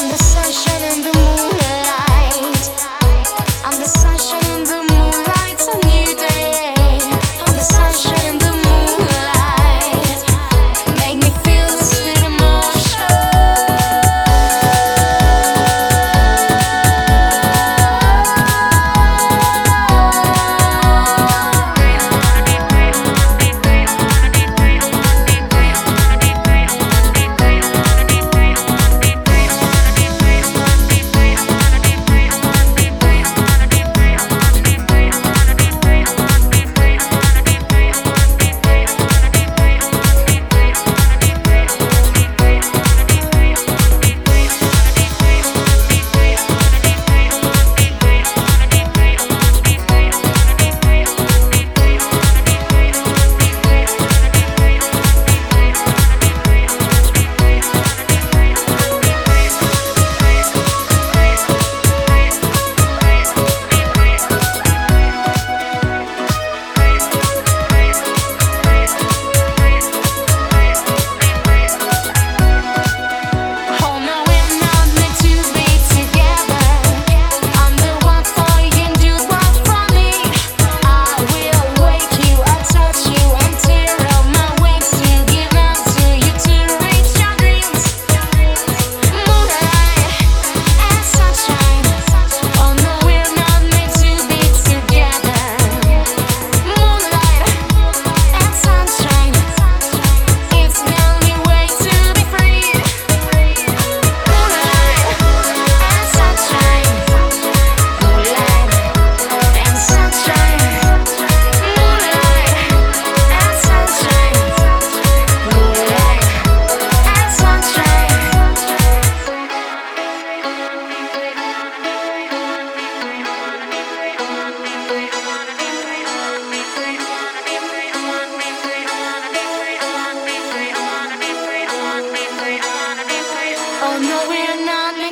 I'm the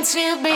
sunshine